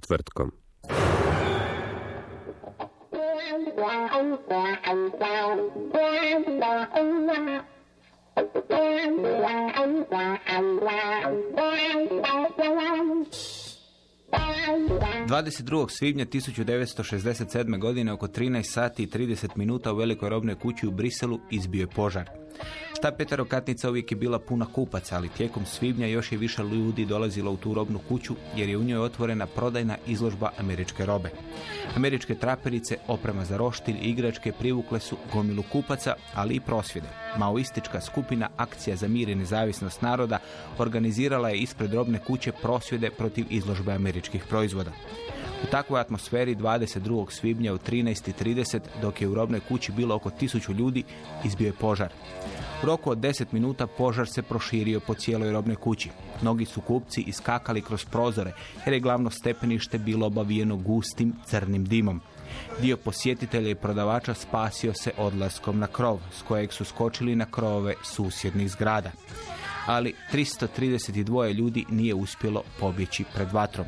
Četvrtkom. Dvadeset 22. svibnja 1967. godine oko 13 sati i 30 minuta u velikoj robnoj kući u Briselu izbio je požar. Ta petarokatnica uvijek je bila puna kupaca, ali tijekom svibnja još je više ljudi dolazilo u tu robnu kuću jer je u njoj otvorena prodajna izložba američke robe. Američke traperice, oprema za roštilj i igračke privukle su gomilu kupaca, ali i prosvjede. Maoistička skupina Akcija za mir i nezavisnost naroda organizirala je ispred robne kuće prosvjede protiv izložbe američkih proizvoda. U takvoj atmosferi 22. svibnja u 13.30 dok je u robnoj kući bilo oko tisuću ljudi, izbio je požar. U roku od 10 minuta požar se proširio po cijeloj robnoj kući. Mnogi su kupci iskakali kroz prozore jer je glavno stepenište bilo obavijeno gustim crnim dimom. Dio posjetitelja i prodavača spasio se odlaskom na krov, s kojeg su skočili na krovove susjednih zgrada. Ali 332 ljudi nije uspjelo pobjeći pred vatrom.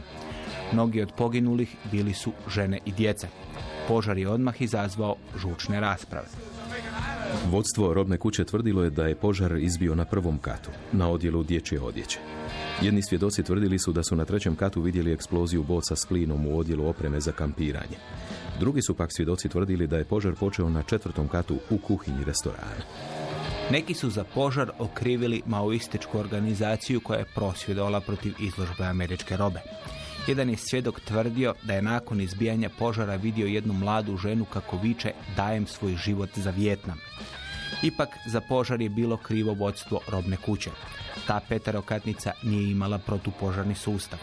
Mnogi od poginulih bili su žene i djeca. Požar je odmah izazvao žučne rasprave. Vodstvo robne kuće tvrdilo je da je požar izbio na prvom katu, na odjelu dječje odjeće. Jedni svjedoci tvrdili su da su na trećem katu vidjeli eksploziju boca s plinom u odjelu opreme za kampiranje. Drugi su pak svjedoci tvrdili da je požar počeo na četvrtom katu u kuhinji restorana. Neki su za požar okrivili maoističku organizaciju koja je prosvjedovala protiv izložbe američke robe. Jedan je svjedok tvrdio da je nakon izbijanja požara vidio jednu mladu ženu kako viče dajem svoj život za Vjetnam. Ipak za požar je bilo krivo vodstvo robne kuće. Ta petarokatnica nije imala protupožarni sustav,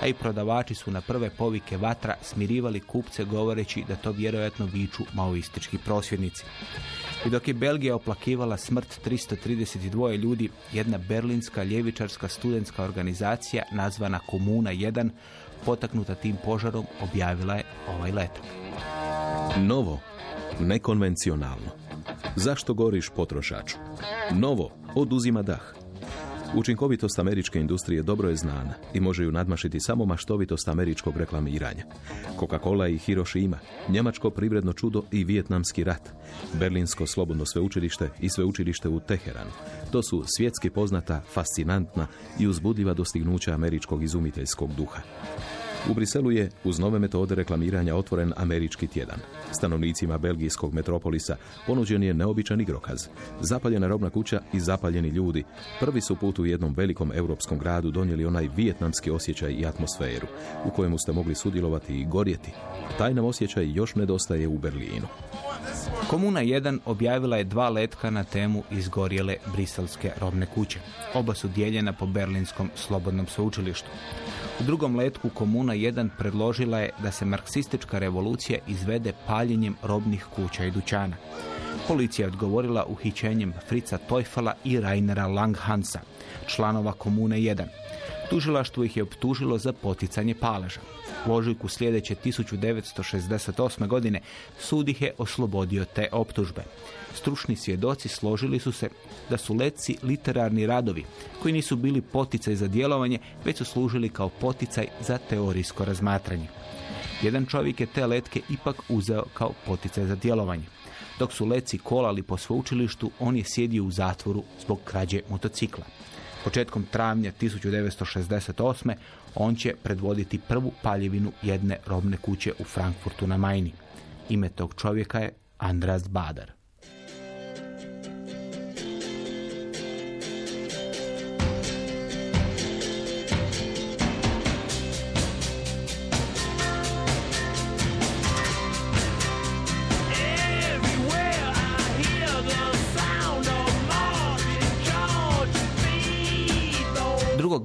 a i prodavači su na prve povike vatra smirivali kupce govoreći da to vjerojatno viču maoistički prosvjednici. I dok je Belgija oplakivala smrt 332 ljudi, jedna berlinska ljevičarska studentska organizacija nazvana Komuna 1, potaknuta tim požarom, objavila je ovaj letak. Novo, nekonvencionalno. Zašto goriš potrošaču? Novo, oduzima dah. Učinkovitost američke industrije dobro je znana i može ju nadmašiti samo maštovitost američkog reklamiranja. Coca-Cola i Hiroshima, njemačko privredno čudo i vijetnamski rat, berlinsko slobodno sveučilište i sveučilište u Teheranu. To su svjetski poznata, fascinantna i uzbudljiva dostignuća američkog izumiteljskog duha. U Briselu je, uz nove metode reklamiranja, otvoren američki tjedan. Stanovnicima belgijskog metropolisa ponuđen je neobičan igrokaz. Zapaljena robna kuća i zapaljeni ljudi prvi su put u jednom velikom europskom gradu donijeli onaj vijetnamski osjećaj i atmosferu, u kojemu ste mogli sudjelovati i gorjeti. Taj nam osjećaj još nedostaje u Berlinu. Komuna 1 objavila je dva letka na temu izgorjele briselske robne kuće. Oba su dijeljena po Berlinskom slobodnom sveučilištu. U drugom letku Komuna 1 predložila je da se marksistička revolucija izvede paljenjem robnih kuća i dućana. Policija je odgovorila uhićenjem Frica Teufela i Rainera Langhansa, članova Komune 1. Tužilaštvo ih je optužilo za poticanje paleža. U ožujku sljedeće 1968. godine sud ih je oslobodio te optužbe. Stručni svjedoci složili su se da su letci literarni radovi koji nisu bili poticaj za djelovanje, već su služili kao poticaj za teorijsko razmatranje. Jedan čovjek je te letke ipak uzeo kao poticaj za djelovanje. Dok su leci kolali po sveučilištu, on je sjedio u zatvoru zbog krađe motocikla. Početkom travnja 1968. on će predvoditi prvu paljevinu jedne robne kuće u Frankfurtu na Majni. Ime tog čovjeka je Andras Bader.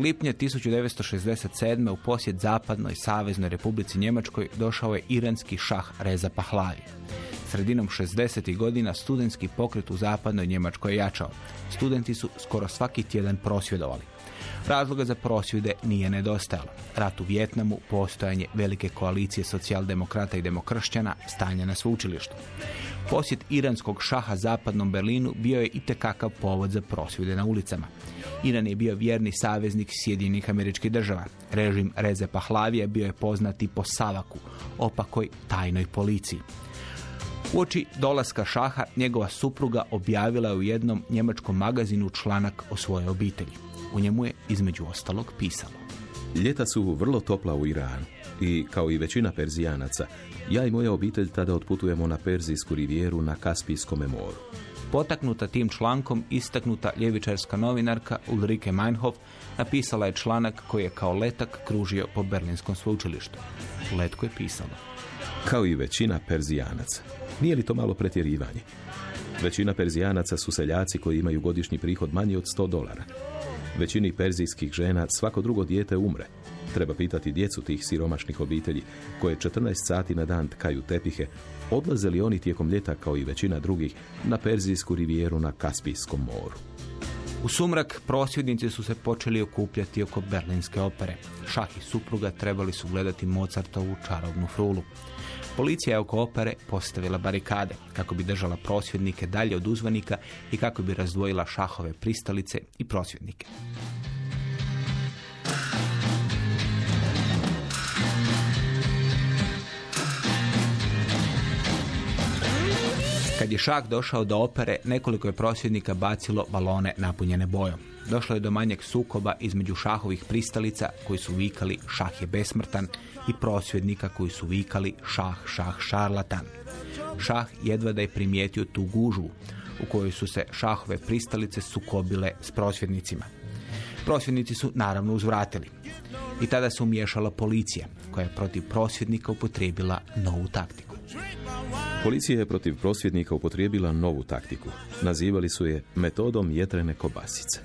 Lipnja 1967. u posjet zapadnoj saveznoj republici Njemačkoj došao je iranski šah Reza Pahlavi. Sredinom 60. godina studentski pokret u zapadnoj Njemačkoj je jačao. Studenti su skoro svaki tjedan prosvjedovali. Razloga za prosvjede nije nedostajalo. Rat u Vjetnamu, postojanje velike koalicije socijaldemokrata i demokršćana, stanje na sveučilištu. Posjet iranskog šaha zapadnom Berlinu bio je itekakav povod za prosvjede na ulicama. Iran je bio vjerni saveznik Sjedinjenih američkih država. Režim Reze Pahlavije bio je poznati po Savaku, opakoj tajnoj policiji. Uoči dolaska šaha, njegova supruga objavila je u jednom njemačkom magazinu članak o svojoj obitelji. U njemu je, između ostalog, pisalo. Ljeta su vrlo topla u Iranu i, kao i većina Perzijanaca, ja i moja obitelj tada otputujemo na Perzijsku rivijeru na Kaspijskom moru. Potaknuta tim člankom, istaknuta ljevičarska novinarka Ulrike Meinhof napisala je članak koji je kao letak kružio po Berlinskom sveučilištu. U letku je pisalo. Kao i većina Perzijanaca. Nije li to malo pretjerivanje? Većina Perzijanaca su seljaci koji imaju godišnji prihod manji od 100 dolara. Većini perzijskih žena svako drugo dijete umre. Treba pitati djecu tih siromašnih obitelji koje 14 sati na dan tkaju tepihe, odlaze li oni tijekom ljeta kao i većina drugih na Perzijsku rivijeru na Kaspijskom moru. U sumrak prosvjednici su se počeli okupljati oko Berlinske opere. Šah i supruga trebali su gledati Mozartovu čarobnu frulu. Policija je oko opere postavila barikade kako bi držala prosvjednike dalje od uzvanika i kako bi razdvojila šahove pristalice i prosvjednike. Kad je šah došao do opere, nekoliko je prosvjednika bacilo balone napunjene bojom. Došlo je do manjeg sukoba između šahovih pristalica koji su vikali šah je besmrtan i prosvjednika koji su vikali šah, šah, šarlatan. Šah jedva da je primijetio tu gužvu u kojoj su se šahove pristalice sukobile s prosvjednicima. Prosvjednici su naravno uzvratili. I tada se umiješala policija koja je protiv prosvjednika upotrijebila novu taktiku. Policija je protiv prosvjednika upotrijebila novu taktiku. Nazivali su je metodom jetrene kobasice.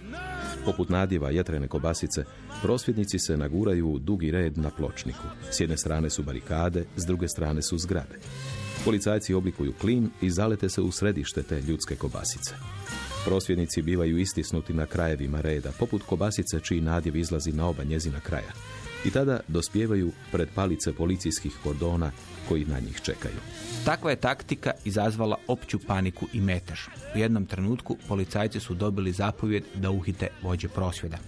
Poput nadjeva jetrene kobasice, prosvjednici se naguraju u dugi red na pločniku. S jedne strane su barikade, s druge strane su zgrade. Policajci oblikuju klin i zalete se u središte te ljudske kobasice. Prosvjednici bivaju istisnuti na krajevima reda, poput kobasice čiji nadjev izlazi na oba njezina kraja. I tada dospijevaju pred palice policijskih kordona koji na njih čekaju. Takva je taktika izazvala opću paniku i metež. U jednom trenutku policajci su dobili zapovjed da uhite vođe prosvjeda.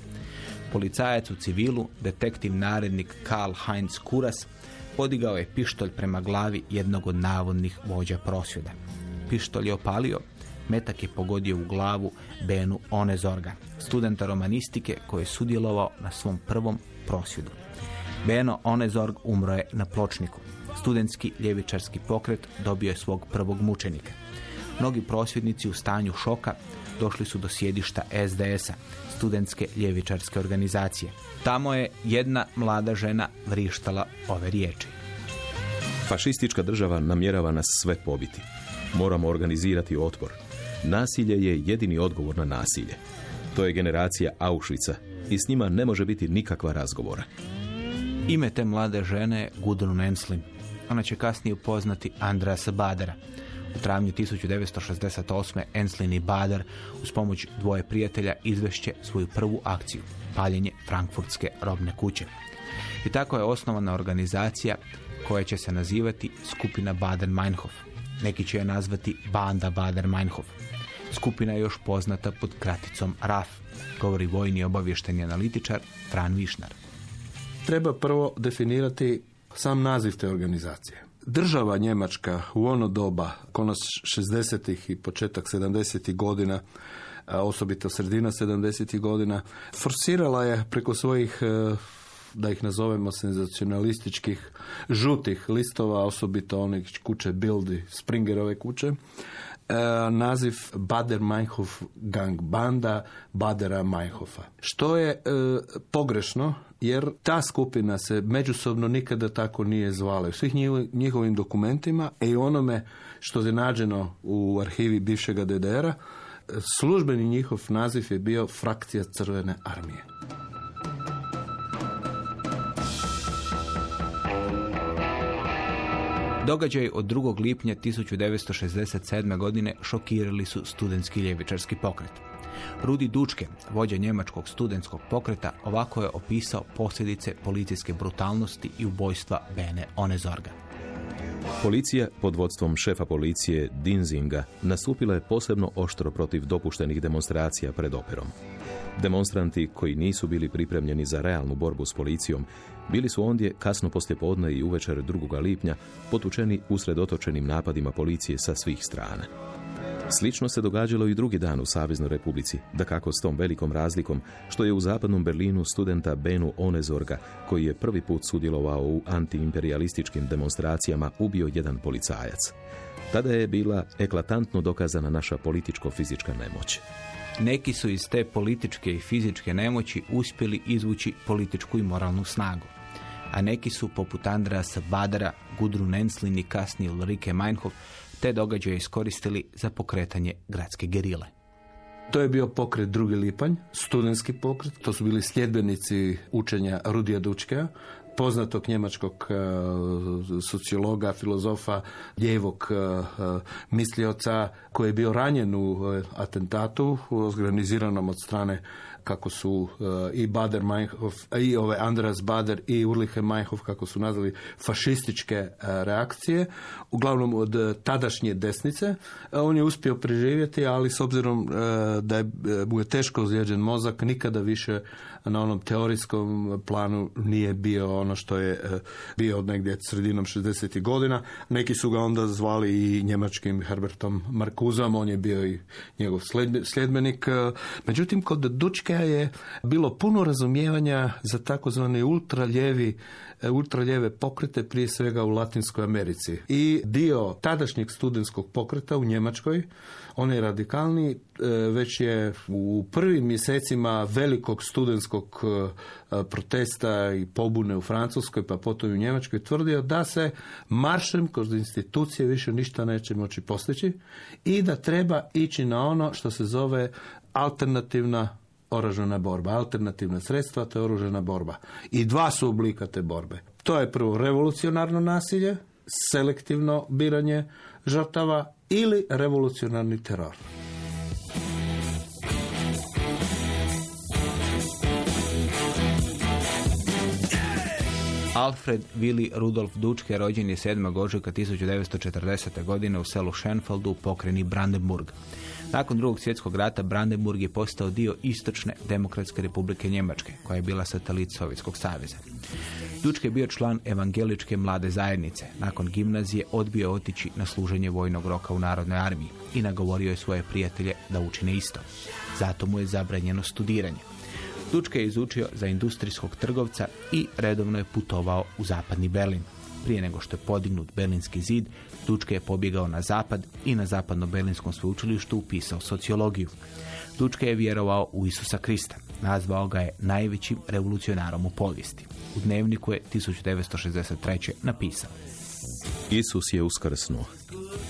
Policajac u civilu, detektiv narednik Karl Heinz Kuras, podigao je pištolj prema glavi jednog od navodnih vođa prosvjeda. Pištolj je opalio, metak je pogodio u glavu Benu Onezorga, studenta romanistike koji je sudjelovao na svom prvom prosvjedu. Beno Onezorg umro je na pločniku. Studentski ljevičarski pokret dobio je svog prvog mučenika. Mnogi prosvjednici u stanju šoka došli su do sjedišta SDS-a, studentske ljevičarske organizacije. Tamo je jedna mlada žena vrištala ove riječi. Fašistička država namjerava nas sve pobiti. Moramo organizirati otpor. Nasilje je jedini odgovor na nasilje. To je generacija Auschwitza i s njima ne može biti nikakva razgovora. Ime te mlade žene je Gudrun Enslin. Ona će kasnije upoznati Andrasa Badera. U travnju 1968. Enslin i Bader uz pomoć dvoje prijatelja izvešće svoju prvu akciju, paljenje Frankfurtske robne kuće. I tako je osnovana organizacija koja će se nazivati skupina Baden-Meinhof. Neki će je nazvati Banda Baden-Meinhof. Skupina je još poznata pod kraticom RAF, govori vojni obavješteni analitičar Fran Višnar. Treba prvo definirati sam naziv te organizacije. Država Njemačka u ono doba, konac 60. i početak 70. godina, osobito sredina 70. godina, forsirala je preko svojih e, da ih nazovemo senzacionalističkih žutih listova, osobito onih kuće Bildi, Springerove kuće, e, naziv Bader Meinhof gang banda Badera Meinhofa. Što je e, pogrešno jer ta skupina se međusobno nikada tako nije zvala. U svih njiho- njihovim dokumentima e i onome što je nađeno u arhivi bivšega DDR-a, službeni njihov naziv je bio frakcija Crvene armije. Događaj od 2. lipnja 1967. godine šokirali su studentski ljevičarski pokret. Rudi Dučke, vođa njemačkog studentskog pokreta, ovako je opisao posljedice policijske brutalnosti i ubojstva Bene Onezorga. Policija pod vodstvom šefa policije Dinzinga nastupila je posebno oštro protiv dopuštenih demonstracija pred operom. Demonstranti koji nisu bili pripremljeni za realnu borbu s policijom bili su ondje kasno poslijepodne i uvečer 2. lipnja potučeni usredotočenim napadima policije sa svih strana. Slično se događalo i drugi dan u Saveznoj Republici, da kako s tom velikom razlikom što je u zapadnom Berlinu studenta Benu Onezorga, koji je prvi put sudjelovao u antiimperialističkim demonstracijama, ubio jedan policajac. Tada je bila eklatantno dokazana naša političko-fizička nemoć. Neki su iz te političke i fizičke nemoći uspjeli izvući političku i moralnu snagu. A neki su, poput Andreasa Badera, Gudrun Enslin i kasnije Ulrike Meinhof, te događaje iskoristili za pokretanje gradske gerile. To je bio pokret drugi lipanj, studentski pokret, to su bili sljedbenici učenja Rudija Dučkea, poznatog njemačkog e, sociologa, filozofa, lijevog e, e, mislioca koji je bio ranjen u atentatu organiziranom od strane kako su e, i Bader Meinhof, i ove Andreas Bader i Urliche Meinhof, kako su nazvali fašističke e, reakcije, uglavnom od e, tadašnje desnice. On je uspio preživjeti, ali s obzirom da je, mu je teško ozlijeđen mozak, nikada više na onom teorijskom planu nije bio ono što je bio od negdje sredinom 60. godina. Neki su ga onda zvali i njemačkim Herbertom Markuzom, on je bio i njegov sljedbe- sljedbenik. Međutim, kod Dučka je bilo puno razumijevanja za takozvani ultraljevi e, ultraljeve pokrete prije svega u Latinskoj Americi. I dio tadašnjeg studentskog pokreta u Njemačkoj, on je radikalni, e, već je u prvim mjesecima velikog studentskog e, protesta i pobune u Francuskoj pa potom i u Njemačkoj tvrdio da se maršem kroz institucije više ništa neće moći postići i da treba ići na ono što se zove alternativna oružana borba, alternativna sredstva, to je oružana borba. I dva su oblika te borbe. To je prvo revolucionarno nasilje, selektivno biranje žrtava ili revolucionarni teror. Alfred Willi Rudolf Dučke rođen je 7. ožujka 1940. godine u selu Schenfeldu u pokreni Brandenburg. Nakon drugog svjetskog rata Brandenburg je postao dio Istočne demokratske republike Njemačke, koja je bila satelit Sovjetskog saveza. Dučke je bio član evangeličke mlade zajednice. Nakon gimnazije odbio otići na služenje vojnog roka u Narodnoj armiji i nagovorio je svoje prijatelje da učine isto. Zato mu je zabranjeno studiranje. Dučke je izučio za industrijskog trgovca i redovno je putovao u zapadni Berlin. Prije nego što je podignut Berlinski zid, Dučke je pobjegao na zapad i na zapadno-berlinskom sveučilištu upisao sociologiju. Dučke je vjerovao u Isusa Krista. Nazvao ga je najvećim revolucionarom u povijesti. U dnevniku je 1963. napisao. Isus je uskrsnuo.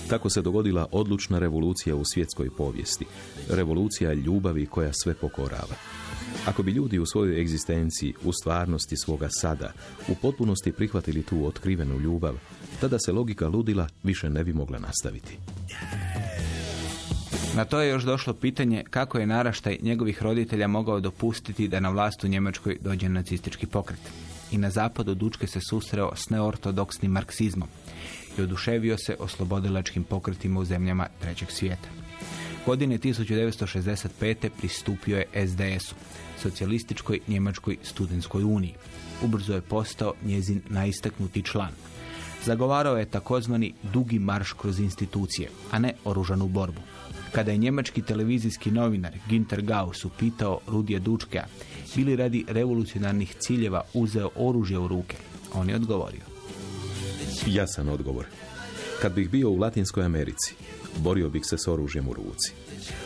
Tako se dogodila odlučna revolucija u svjetskoj povijesti. Revolucija ljubavi koja sve pokorava. Ako bi ljudi u svojoj egzistenciji, u stvarnosti svoga sada, u potpunosti prihvatili tu otkrivenu ljubav, tada se logika ludila više ne bi mogla nastaviti. Na to je još došlo pitanje kako je naraštaj njegovih roditelja mogao dopustiti da na vlast u Njemačkoj dođe nacistički pokret. I na zapadu Dučke se susreo s neortodoksnim marksizmom i oduševio se oslobodilačkim pokretima u zemljama trećeg svijeta. Godine 1965. pristupio je SDS-u, socijalističkoj njemačkoj studentskoj uniji. Ubrzo je postao njezin najistaknuti član. Zagovarao je takozvani dugi marš kroz institucije, a ne oružanu borbu. Kada je njemački televizijski novinar Ginter Gauss upitao Rudija Dučkea bili radi revolucionarnih ciljeva uzeo oružje u ruke, on je odgovorio. Jasan odgovor. Kad bih bio u Latinskoj Americi, borio bih se s oružjem u ruci.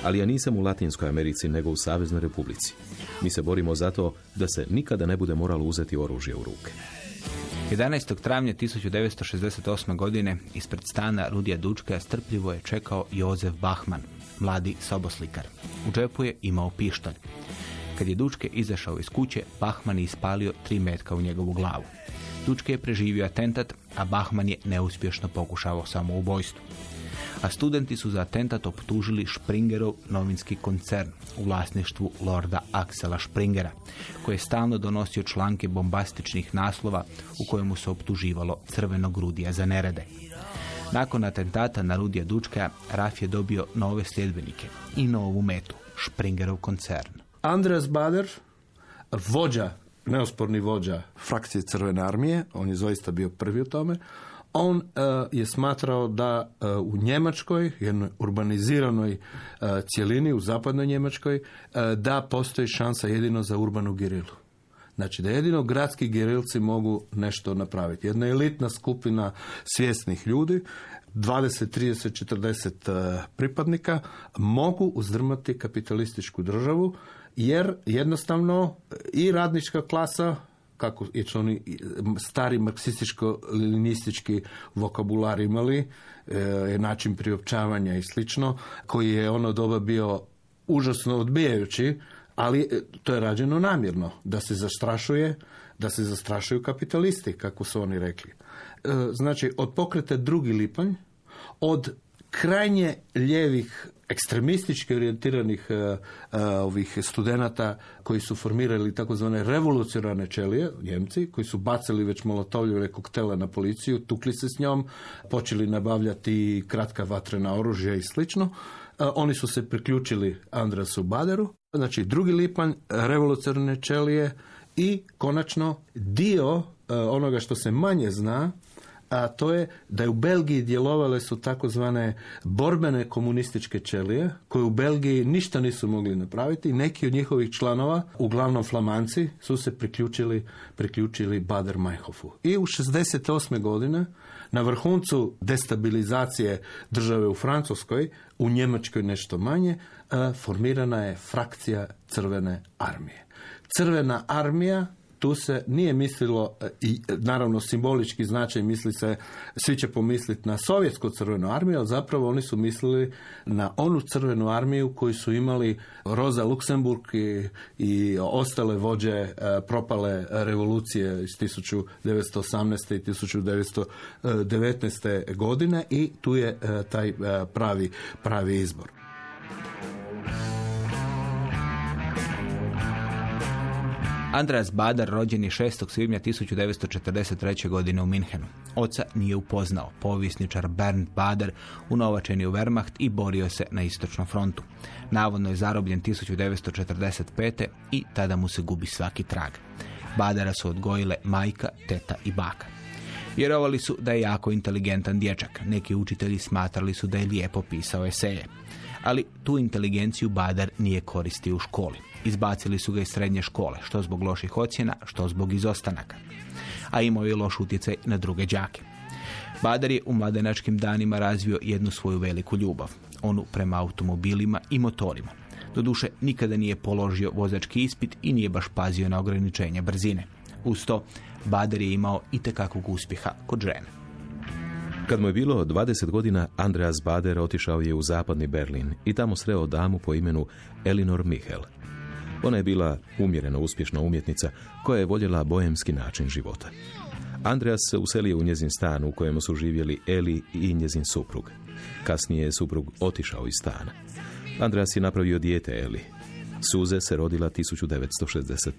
Ali ja nisam u Latinskoj Americi, nego u Saveznoj Republici. Mi se borimo zato da se nikada ne bude moralo uzeti oružje u ruke. 11. travnja 1968. godine ispred stana Rudija Dučka strpljivo je čekao Jozef Bachman, mladi soboslikar. U džepu je imao pištolj. Kad je Dučke izašao iz kuće, Bachman je ispalio tri metka u njegovu glavu. Dučke je preživio atentat, a Bachman je neuspješno pokušao samoubojstvo. A studenti su za atentat optužili Springerov novinski koncern u vlasništvu lorda Aksela Springera, koji je stalno donosio članke bombastičnih naslova u kojemu se optuživalo crvenog rudija za nerede. Nakon atentata na Rudija Dučka, Raf je dobio nove sljedbenike i novu metu, Springerov koncern. Andreas Bader, vođa, neosporni vođa frakcije Crvene armije, on je zaista bio prvi u tome, on e, je smatrao da e, u Njemačkoj, jednoj urbaniziranoj e, cjelini, u zapadnoj Njemačkoj, da postoji šansa jedino za urbanu gerilu. Znači da jedino gradski gerilci mogu nešto napraviti. Jedna elitna skupina svjesnih ljudi, 20, 30, 40 pripadnika, mogu uzdrmati kapitalističku državu, jer jednostavno i radnička klasa kako je oni stari marksističko-linistički vokabular imali, e, način priopćavanja i slično, koji je ono doba bio užasno odbijajući, ali e, to je rađeno namjerno, da se zastrašuje, da se zastrašuju kapitalisti, kako su oni rekli. E, Znači, od pokreta drugi lipanj, od krajnje ljevih ekstremistički orijentiranih e, e, ovih studenata koji su formirali takozvane revolucionarne čelije, Njemci, koji su bacili već molotovljive koktele na policiju, tukli se s njom, počeli nabavljati kratka vatrena oružja i slično. E, Oni su se priključili Andrasu Baderu, znači drugi lipanj, revolucionarne čelije i konačno dio onoga što se manje zna, a to je da je u Belgiji djelovale su takozvane borbene komunističke čelije, koje u Belgiji ništa nisu mogli napraviti. Neki od njihovih članova, uglavnom flamanci, su se priključili, priključili Bader Meinhofu. I u 68. godine, na vrhuncu destabilizacije države u Francuskoj, u Njemačkoj nešto manje, formirana je frakcija Crvene armije. Crvena armija tu se nije mislilo e, i e, naravno simbolički značaj misli se, svi će pomisliti na sovjetsku crvenu armiju, ali zapravo oni su mislili na onu crvenu armiju koju su imali Roza Luksemburg i, i ostale vođe e, propale revolucije iz 1918. i 1919. godine i tu je taj pravi, pravi izbor. Andreas Bader rođen je 6. svibnja 1943. godine u Minhenu. Oca nije upoznao. Povisničar Bernd Bader unovačen je u Wehrmacht i borio se na istočnom frontu. Navodno je zarobljen 1945. i tada mu se gubi svaki trag. Badera su odgojile majka, teta i baka. Vjerovali su da je jako inteligentan dječak. Neki učitelji smatrali su da je lijepo pisao eseje. Ali tu inteligenciju Bader nije koristio u školi. Izbacili su ga iz srednje škole, što zbog loših ocjena, što zbog izostanaka. A imao je loš utjecaj na druge đake. Bader je u mladenačkim danima razvio jednu svoju veliku ljubav, onu prema automobilima i motorima. Doduše, nikada nije položio vozački ispit i nije baš pazio na ograničenja brzine. Uz to, Bader je imao i uspjeha kod žene. Kad mu je bilo 20 godina, Andreas Bader otišao je u zapadni Berlin i tamo sreo damu po imenu Elinor Michel. Ona je bila umjereno uspješna umjetnica koja je voljela bojemski način života. Andreas se uselio u njezin stan u kojemu su živjeli Eli i njezin suprug. Kasnije je suprug otišao iz stana. Andreas je napravio dijete Eli. Suze se rodila 1965.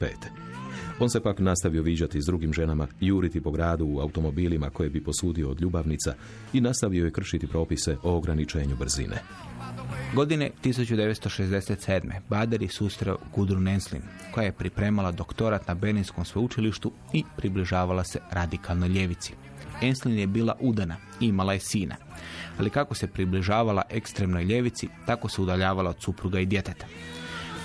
On se pak nastavio viđati s drugim ženama, juriti po gradu u automobilima koje bi posudio od ljubavnica i nastavio je kršiti propise o ograničenju brzine. Godine 1967. Bader je susreo Gudrun Enslin, koja je pripremala doktorat na Berlinskom sveučilištu i približavala se radikalnoj ljevici. Enslin je bila udana i imala je sina. Ali kako se približavala ekstremnoj ljevici, tako se udaljavala od supruga i djeteta.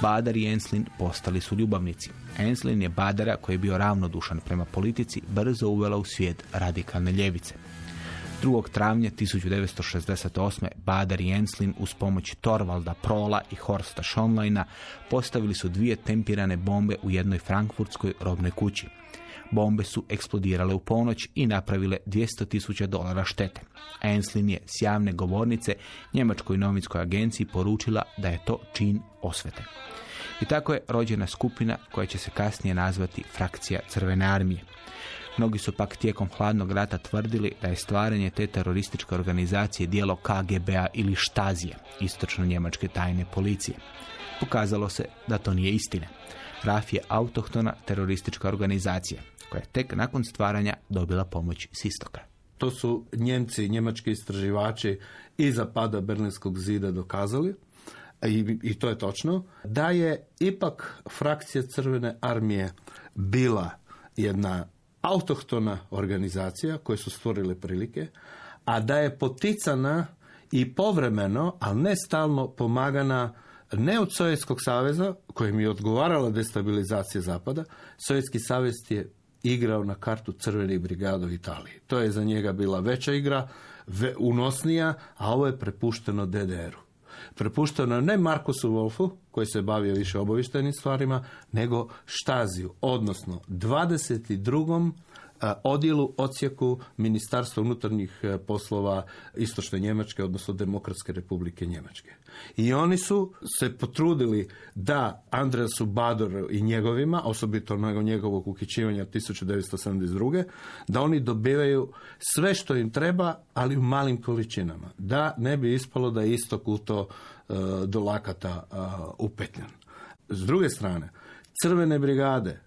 Badar i Enslin postali su ljubavnici. Enslin je Badara, koji je bio ravnodušan prema politici, brzo uvela u svijet radikalne ljevice. 2. travnja 1968. Badar i Enslin uz pomoć Torvalda Prola i Horsta Schonleina postavili su dvije tempirane bombe u jednoj frankfurtskoj robnoj kući. Bombe su eksplodirale u ponoć i napravile 200.000 dolara štete. Enslin je s javne govornice Njemačkoj novinskoj agenciji poručila da je to čin osvete. I tako je rođena skupina koja će se kasnije nazvati frakcija Crvene armije. Mnogi su pak tijekom hladnog rata tvrdili da je stvaranje te terorističke organizacije dijelo KGB-a ili Štazije, istočno njemačke tajne policije. Pokazalo se da to nije istina. RAF je autohtona teroristička organizacija koja je tek nakon stvaranja dobila pomoć s istoka. To su Njemci i njemački istraživači iza pada Berlinskog zida dokazali, i, i to je točno, da je ipak frakcija Crvene armije bila jedna autohtona organizacija koje su stvorile prilike, a da je poticana i povremeno, ali ne stalno pomagana ne od Sovjetskog saveza, kojem je odgovarala destabilizacija Zapada, Sovjetski savez je igrao na kartu crvenih brigada u Italiji. To je za njega bila veća igra, unosnija, a ovo je prepušteno DDR-u. Prepušteno ne Markusu Wolfu, koji se bavio više obavištajnim stvarima, nego Štaziju, odnosno 22. a, odjelu odsjeku Ministarstva unutarnjih e, poslova Istočne Njemačke, odnosno Demokratske republike Njemačke. I oni su se potrudili da Andreasu Badoru i njegovima, osobito njegovog uhićivanja 1972. da oni dobivaju sve što im treba, ali u malim količinama. Da ne bi ispalo da je istok u to e, do lakata e, upetljan. S druge strane, crvene brigade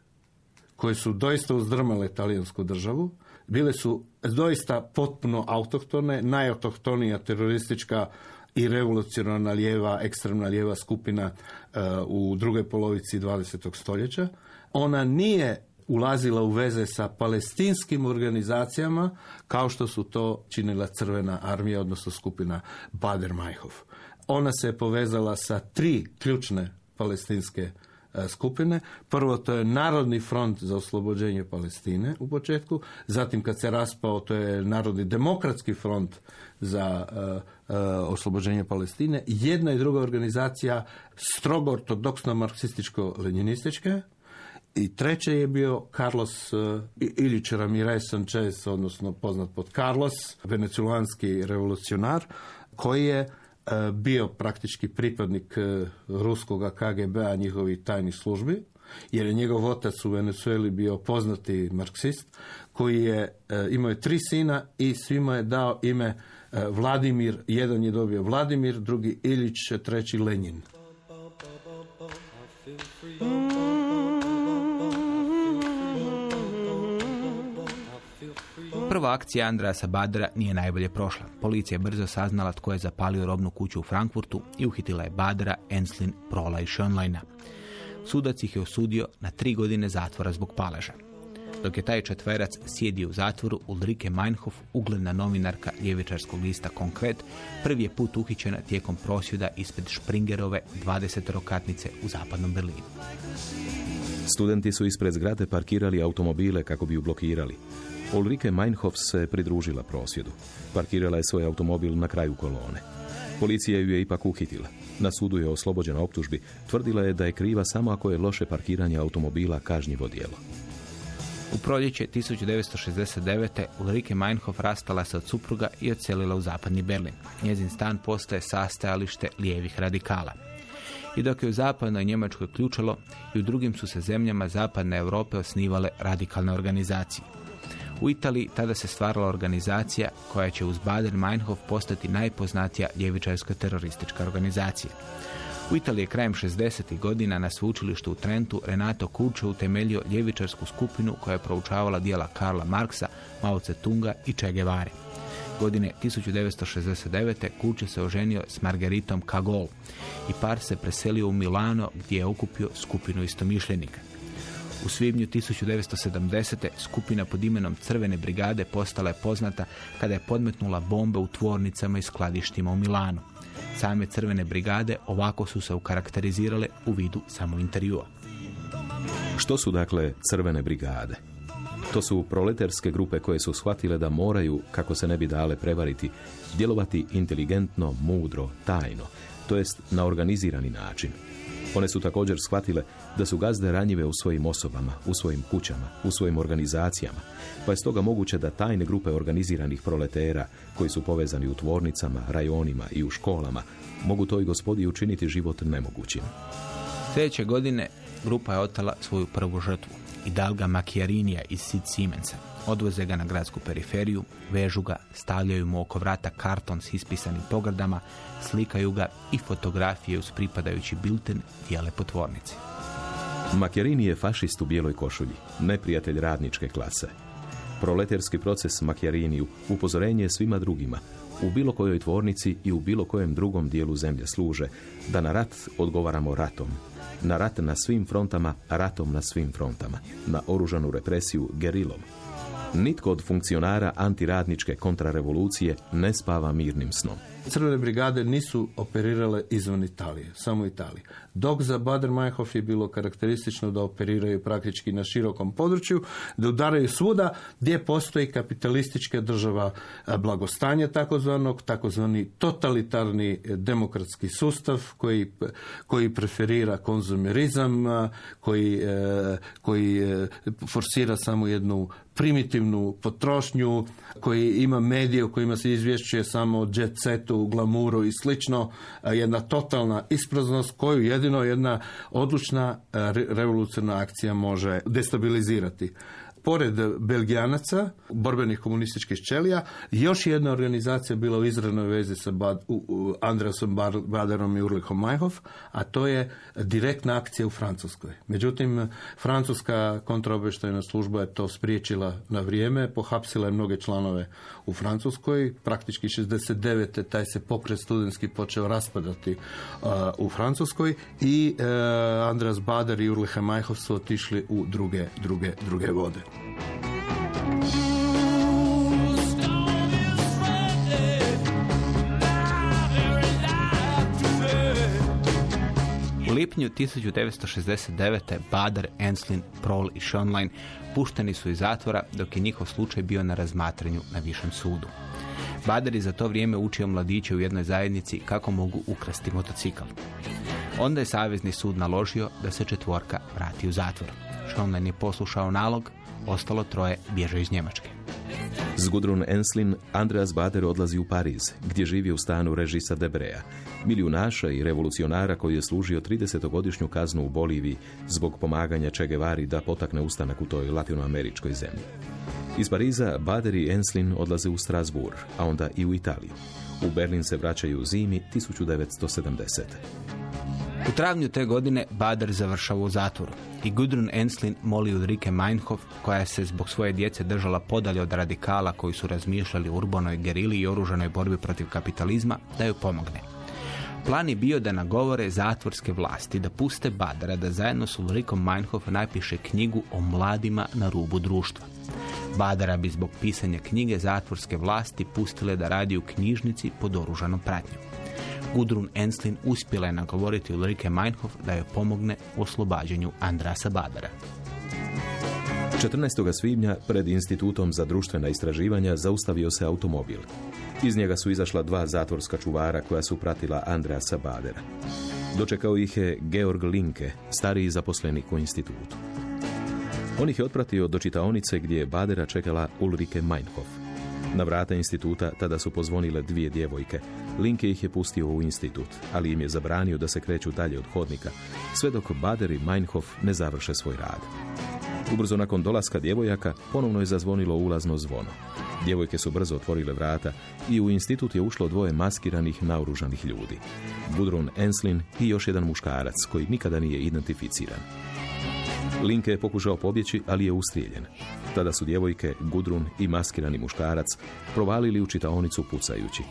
koje su doista uzdrmale talijansku državu, bile su doista potpuno autohtone, najautohtonija teroristička i revolucionarna lijeva, ekstremna lijeva skupina e, u drugoj polovici 20. stoljeća. Ona nije ulazila u veze sa palestinskim organizacijama kao što su to činila Crvena armija, odnosno skupina Bader-Meinhof. Ona se je povezala sa tri ključne palestinske skupine. Prvo to je Narodni front za oslobođenje Palestine u početku, zatim kad se raspao to je Narodni demokratski front za e, e, oslobođenje Palestine. Jedna i druga organizacija strogo ortodoksno marksističko-leninističke, i treće je bio Carlos Ilić Ramirez Sanchez, odnosno poznat pod Carlos, venecuelanski revolucionar, koji je bio praktički pripadnik uh, ruskog KGB-a njihovih tajnih službi, jer je njegov otac u Venezueli bio poznati marksist, koji je imao je tri sina i svima je dao ime Vladimir, jedan je dobio Vladimir, drugi Ilić, treći Lenin. Prva akcija Andrasa Badra nije najbolje prošla. Policija je brzo saznala tko je zapalio robnu kuću u Frankfurtu i uhitila je Badra, Enslin, Prola i Schönleina. Sudac ih je osudio na tri godine zatvora zbog paleža. Dok je taj četverac sjedio u zatvoru, Ulrike Meinhof, ugledna novinarka ljevičarskog lista Konkret, prvi je put uhićena tijekom prosvjeda ispred Springerove 20-rokatnice u zapadnom Berlinu. Studenti su ispred zgrade parkirali automobile kako bi ju blokirali. Ulrike Meinhof se pridružila prosvjedu. Parkirala je svoj automobil na kraju kolone. Policija ju je ipak uhitila. Na sudu je oslobođena optužbi. Tvrdila je da je kriva samo ako je loše parkiranje automobila kažnjivo djelo. U proljeće 1969. Ulrike Meinhof rastala se od supruga i odselila u zapadni Berlin. Njezin stan postaje sastajalište lijevih radikala. I dok je u zapadnoj Njemačkoj ključalo, i u drugim su se zemljama zapadne Europe osnivale radikalne organizacije. U Italiji tada se stvarala organizacija koja će uz Baden-Meinhof postati najpoznatija ljevičarska teroristička organizacija. U Italiji je krajem 60. godina na sveučilištu u Trentu Renato Kurčo utemeljio ljevičarsku skupinu koja je proučavala dijela Karla Marksa, Mao Tse-tunga i Che Guevare. Godine 1969. Kurče se oženio s Margaritom Kagol i par se preselio u Milano gdje je okupio skupinu istomišljenika. U svibnju 1970. skupina pod imenom Crvene brigade postala je poznata kada je podmetnula bombe u tvornicama i skladištima u Milanu. Same Crvene brigade ovako su se ukarakterizirale u vidu samo intervjua. Što su dakle crvene brigade? To su proletarske grupe koje su shvatile da moraju, kako se ne bi dale prevariti, djelovati inteligentno, mudro, tajno, to jest na organizirani način. One su također shvatile da su gazde ranjive u svojim osobama, u svojim kućama, u svojim organizacijama, pa je stoga moguće da tajne grupe organiziranih proletera, koji su povezani u tvornicama, rajonima i u školama, mogu toj gospodi učiniti život nemogućim. Sljedeće godine grupa je otala svoju prvu žrtvu, Idalga Machiarinija iz Sid Siemensa. Odvoze ga na gradsku periferiju, vežu ga, stavljaju mu oko vrata karton s ispisanim pogrdama, slikaju ga i fotografije uz pripadajući bilten dijele po tvornici. Makerini je fašist u bijeloj košulji, neprijatelj radničke klase. Proletarski proces Makjariniju upozorenje je svima drugima, u bilo kojoj tvornici i u bilo kojem drugom dijelu zemlje služe, da na rat odgovaramo ratom. Na rat na svim frontama, ratom na svim frontama. Na oružanu represiju gerilom. Nitko od funkcionara antiradničke kontrarevolucije ne spava mirnim snom. Crvene brigade nisu operirale izvan Italije, samo Italije. Dok za Bader-Meinhof je bilo karakteristično da operiraju praktički na širokom području, da udaraju svuda gdje postoji kapitalistička država a, blagostanja takozvanog, takozvani totalitarni e, demokratski sustav koji, koji preferira konzumerizam, koji, e, koji e, forsira samo jednu primitivnu potrošnju, koji ima medije u kojima se izvješćuje samo o jet setu, glamuru i slično, jedna totalna ispraznost koju jedino jedna odlučna re- revolucionarna akcija može destabilizirati. Pored Belgijanaca, borbenih komunističkih čelija, još jedna organizacija bila u izravnoj vezi sa Bad, u, u Andreasom Bar- Baderom i Urlichom Majhof, a to je direktna akcija u Francuskoj. Međutim, francuska kontraobještajna služba je to spriječila na vrijeme, pohapsila je mnoge članove u Francuskoj, praktički 69. taj se pokret studentski počeo raspadati a, u Francuskoj i e, Andreas Bader i Urlicha Majhof su otišli u druge, druge, druge vode. U lipnju 1969. Bader, Enslin, Prol i Schonlein pušteni su iz zatvora dok je njihov slučaj bio na razmatranju na višem sudu. Bader je za to vrijeme učio mladiće u jednoj zajednici kako mogu ukrasti motocikl. Onda je Savezni sud naložio da se četvorka vrati u zatvor. Schonlein je poslušao nalog, ostalo troje bježe iz Njemačke. S Gudrun Enslin, Andreas Bader odlazi u Pariz, gdje živi u stanu režisa Debrea, milijunaša i revolucionara koji je služio 30-godišnju kaznu u Boliviji zbog pomaganja Che Guevari da potakne ustanak u toj latinoameričkoj zemlji. Iz Pariza Bader i Enslin odlaze u Strasbourg, a onda i u Italiju. U Berlin se vraćaju u zimi 1970. U travnju te godine Bader završava u zatvoru i Gudrun Enslin moli Ulrike Meinhof, koja se zbog svoje djece držala podalje od radikala koji su razmišljali o urbanoj gerili i oružanoj borbi protiv kapitalizma, da joj pomogne. Plan je bio da nagovore zatvorske vlasti da puste Badera da zajedno s Ulrikom Meinhof napiše knjigu o mladima na rubu društva. Badara bi zbog pisanja knjige zatvorske vlasti pustile da radi u knjižnici pod oružanom pratnjom. Gudrun Enslin uspjela je nagovoriti Ulrike Meinhof da joj pomogne u oslobađanju Andrasa Badara. 14. svibnja pred Institutom za društvena istraživanja zaustavio se automobil. Iz njega su izašla dva zatvorska čuvara koja su pratila Andreasa Badera. Dočekao ih je Georg Linke, stariji zaposlenik u institutu. On ih je otpratio do čitaonice gdje je Badera čekala Ulrike Meinhof. Na vrata instituta tada su pozvonile dvije djevojke. Linke ih je pustio u institut, ali im je zabranio da se kreću dalje od hodnika, sve dok Bader i Meinhof ne završe svoj rad. Ubrzo nakon dolaska djevojaka ponovno je zazvonilo ulazno zvono. Djevojke su brzo otvorile vrata i u institut je ušlo dvoje maskiranih naoružanih ljudi. Gudrun Enslin i još jedan muškarac koji nikada nije identificiran. Linke je pokušao pobjeći, ali je ustrijeljen. Tada su djevojke, Gudrun i maskirani muškarac provalili u čitaonicu pucajući.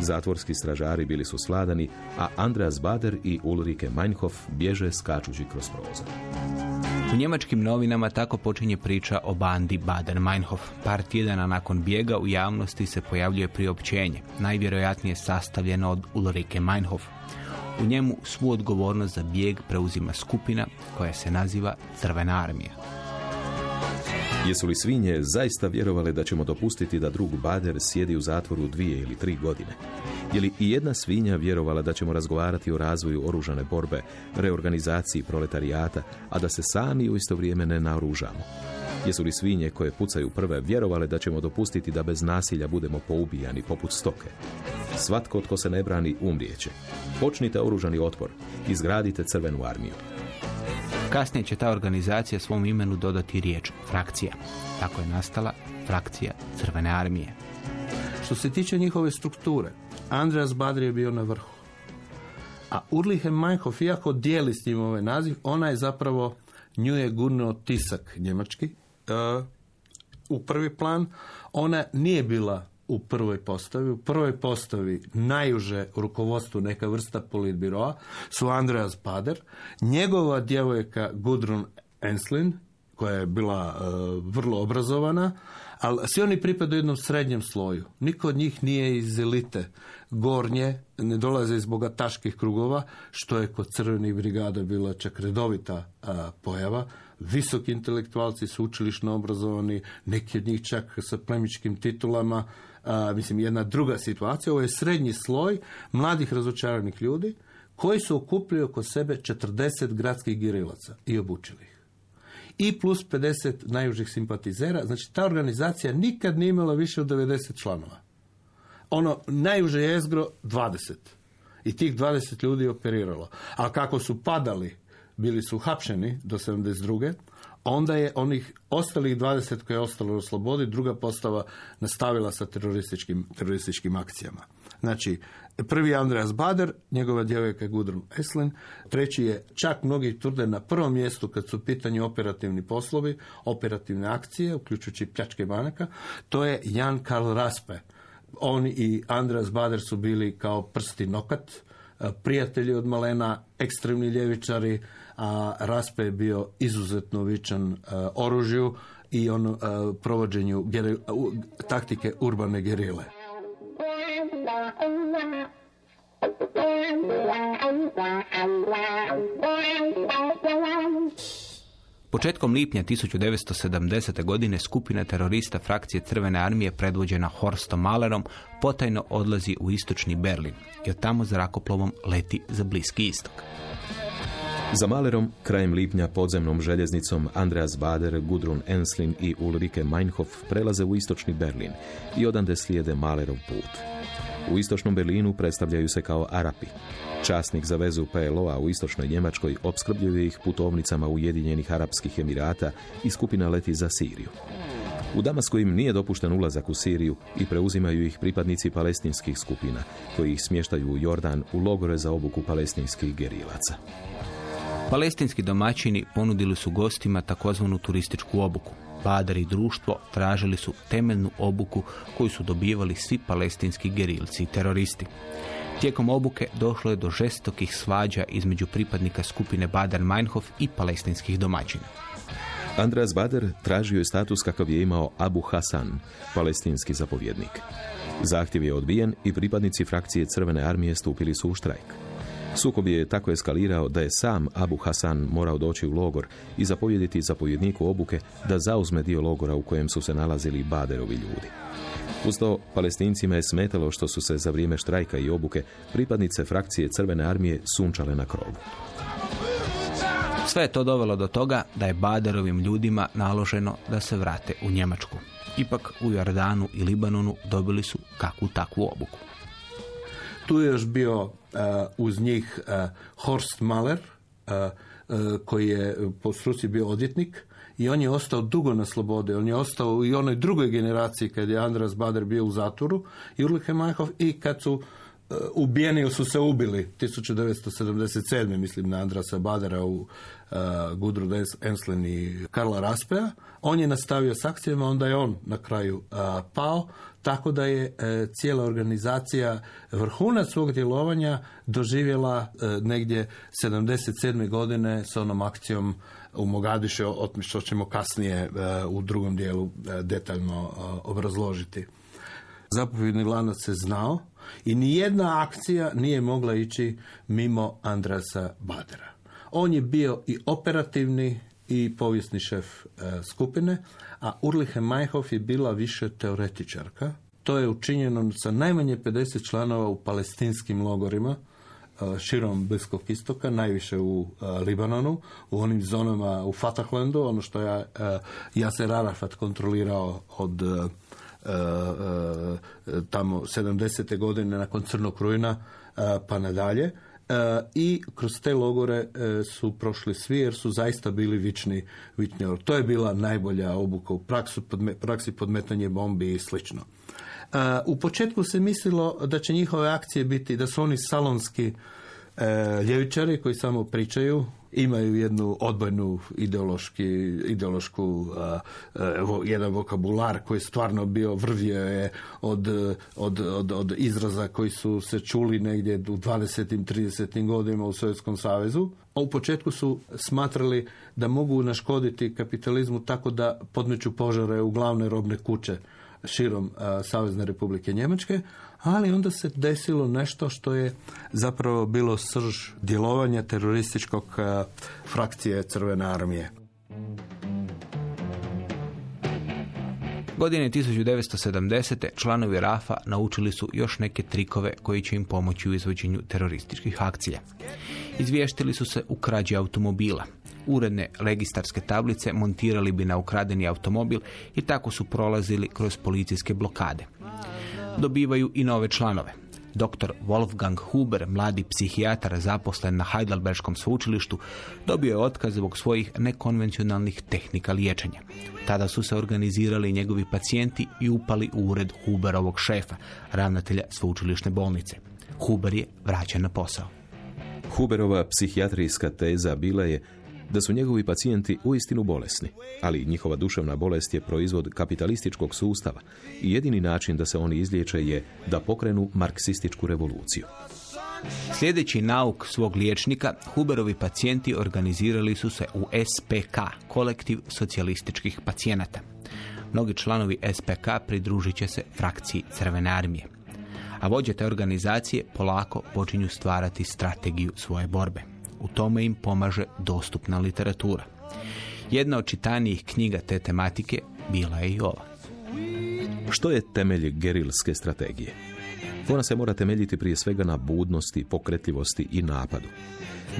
Zatvorski stražari bili su sladani, a Andreas Bader i Ulrike Meinhof bježe skačući kroz prozor. U njemačkim novinama tako počinje priča o bandi Baden-Meinhof. Par tjedana nakon bijega u javnosti se pojavljuje priopćenje, najvjerojatnije sastavljeno od Ulrike Meinhof. U njemu svu odgovornost za bijeg preuzima skupina koja se naziva Crvena armija. Jesu li svinje zaista vjerovale da ćemo dopustiti da drug Bader sjedi u zatvoru dvije ili tri godine? Je li i jedna svinja vjerovala da ćemo razgovarati o razvoju oružane borbe, reorganizaciji proletarijata, a da se sami u isto vrijeme ne naoružamo? Jesu li svinje koje pucaju prve vjerovale da ćemo dopustiti da bez nasilja budemo poubijani poput stoke? Svatko tko se ne brani umrijeće. Počnite oružani otpor. Izgradite crvenu armiju. Kasnije će ta organizacija svom imenu dodati riječ frakcija. Tako je nastala frakcija Crvene armije. Što se tiče njihove strukture, Andreas Bader je bio na vrhu. A Urliche Meinhof, iako dijeli s njim ovaj naziv, ona je zapravo, nju je gurnuo tisak njemački u prvi plan. Ona nije bila u prvoj postavi. U prvoj postavi najuže rukovodstvu neka vrsta politbiroa su Andreas Bader, njegova djevojka Gudrun Enslin, koja je bila e, vrlo obrazovana, ali svi oni pripadaju jednom srednjem sloju. Niko od njih nije iz elite gornje, ne dolaze iz bogataških krugova, što je kod crvenih brigada bila čak redovita a, pojava. Visoki intelektualci su učilišno obrazovani, neki od njih čak sa plemičkim titulama, a, mislim jedna druga situacija. Ovo je srednji sloj mladih razočaranih ljudi koji su okupili oko sebe 40 gradskih girilaca i obučili ih i plus 50 najužih simpatizera. Znači, ta organizacija nikad nije imala više od 90 članova. Ono, najuže jezgro 20. I tih 20 ljudi je operiralo. A kako su padali, bili su hapšeni do 72. Onda je onih ostalih 20 koje je ostalo u slobodi, druga postava nastavila sa terorističkim, terorističkim akcijama. Znači, prvi je Andreas Bader, njegova djevojka je Gudrun Eslin, treći je čak mnogi tvrde na prvom mjestu kad su u pitanju operativni poslovi, operativne akcije, uključujući pljačke banaka, to je Jan Karl Raspe. On i Andreas Bader su bili kao prsti nokat, e, prijatelji od malena, ekstremni ljevičari, a Raspe je bio izuzetno vičan e, oružju i on e, provođenju taktike urbane gerile. Početkom lipnja 1970. godine skupina terorista frakcije Crvene armije predvođena Horstom Malerom potajno odlazi u istočni Berlin i od tamo zrakoplovom leti za Bliski istok. Za Malerom, krajem lipnja podzemnom željeznicom Andreas Bader, Gudrun Enslin i Ulrike Meinhof prelaze u istočni Berlin i odande slijede Malerov put. U istočnom Berlinu predstavljaju se kao Arapi. Časnik za vezu PLO-a u istočnoj Njemačkoj opskrbljuje ih putovnicama Ujedinjenih Arapskih Emirata i skupina leti za Siriju. U Damasku im nije dopušten ulazak u Siriju i preuzimaju ih pripadnici palestinskih skupina, koji ih smještaju u Jordan u logore za obuku palestinskih gerilaca. Palestinski domaćini ponudili su gostima takozvanu turističku obuku. Badar i društvo tražili su temeljnu obuku koju su dobivali svi palestinski gerilci i teroristi. Tijekom obuke došlo je do žestokih svađa između pripadnika skupine Bader-Meinhof i palestinskih domaćina. Andreas Bader tražio je status kakav je imao Abu Hasan, palestinski zapovjednik. Zahtjev je odbijen i pripadnici frakcije Crvene armije stupili su u štrajk. Sukob je tako eskalirao da je sam Abu Hasan morao doći u logor i zapovjediti zapovjedniku obuke da zauzme dio logora u kojem su se nalazili Baderovi ljudi. Uz to, palestincima je smetalo što su se za vrijeme štrajka i obuke pripadnice frakcije Crvene armije sunčale na krovu. Sve je to dovelo do toga da je Baderovim ljudima naloženo da se vrate u Njemačku. Ipak u Jordanu i Libanonu dobili su kakvu takvu obuku. Tu je još bio uh, uz njih uh, Horst Mahler, uh, koji je po struci bio odvjetnik i on je ostao dugo na slobodi. On je ostao i onoj drugoj generaciji kad je Andras Bader bio u zatvoru i Ulrike Meinhof i kad su e, ubijeni ili su se ubili 1977. mislim na Andrasa Badera u uh, Gudrun Enslin i Karla Raspea. On je nastavio s akcijama, onda je on na kraju uh, pao, tako da je e, cijela organizacija vrhunac svog djelovanja doživjela e, negdje 77. godine s onom akcijom u Mogadišu, što ćemo kasnije e, u drugom dijelu detaljno obrazložiti. Zapovjedni lanac se znao i nijedna akcija nije mogla ići mimo Andrasa Badera. On je bio i operativni i povijesni šef e, skupine, a Urlihe Majhoff je bila više teoretičarka. To je učinjeno sa najmanje 50 članova u palestinskim logorima, e, širom Bliskog istoka, najviše u e, Libanonu, u onim zonama u Fatahlandu, ono što je Jaser Arafat kontrolirao od tamo 70. godine nakon Crnog rujna e, pa nadalje. E, I kroz te logore e, su prošli svi jer su zaista bili vični, vični. To je bila najbolja obuka u praksu, podme- praksi podmetanje bombi i slično. E, U početku se mislilo da će njihove akcije biti, da su oni salonski e, ljevičari koji samo pričaju, imaju jednu odbojnu ideološki, ideološku, a, e, vo- jedan vokabular koji stvarno bio, vrvio je od, od, od, od izraza koji su se čuli negdje u 20. 30. godinama u Sovjetskom savezu. A u početku su smatrali da mogu naškoditi kapitalizmu tako da podmeću požare u glavne robne kuće širom Savezne republike Njemačke, ali onda se desilo nešto što je zapravo bilo srž djelovanja terorističkog frakcije Crvene armije. Godine 1970. članovi RAFA naučili su još neke trikove koji će im pomoći u izvođenju terorističkih akcija. Izvještili su se u krađi automobila. Uredne registarske tablice montirali bi na ukradeni automobil i tako su prolazili kroz policijske blokade. Dobivaju i nove članove. Dr. Wolfgang Huber, mladi psihijatar zaposlen na Heidelbergskom sveučilištu, dobio je otkaz zbog svojih nekonvencionalnih tehnika liječenja. Tada su se organizirali njegovi pacijenti i upali u ured Huberovog šefa, ravnatelja sveučilišne bolnice. Huber je vraćen na posao. Huberova psihijatrijska teza bila je da su njegovi pacijenti uistinu bolesni, ali njihova duševna bolest je proizvod kapitalističkog sustava i jedini način da se oni izliječe je da pokrenu marksističku revoluciju. Sljedeći nauk svog liječnika, Huberovi pacijenti organizirali su se u SPK, kolektiv socijalističkih pacijenata. Mnogi članovi SPK pridružit će se frakciji Crvene armije. A vođe te organizacije polako počinju stvarati strategiju svoje borbe. U tome im pomaže dostupna literatura. Jedna od čitanijih knjiga te tematike bila je i ova. Što je temelj gerilske strategije? Ona se mora temeljiti prije svega na budnosti, pokretljivosti i napadu.